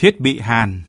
Thiết bị hàn.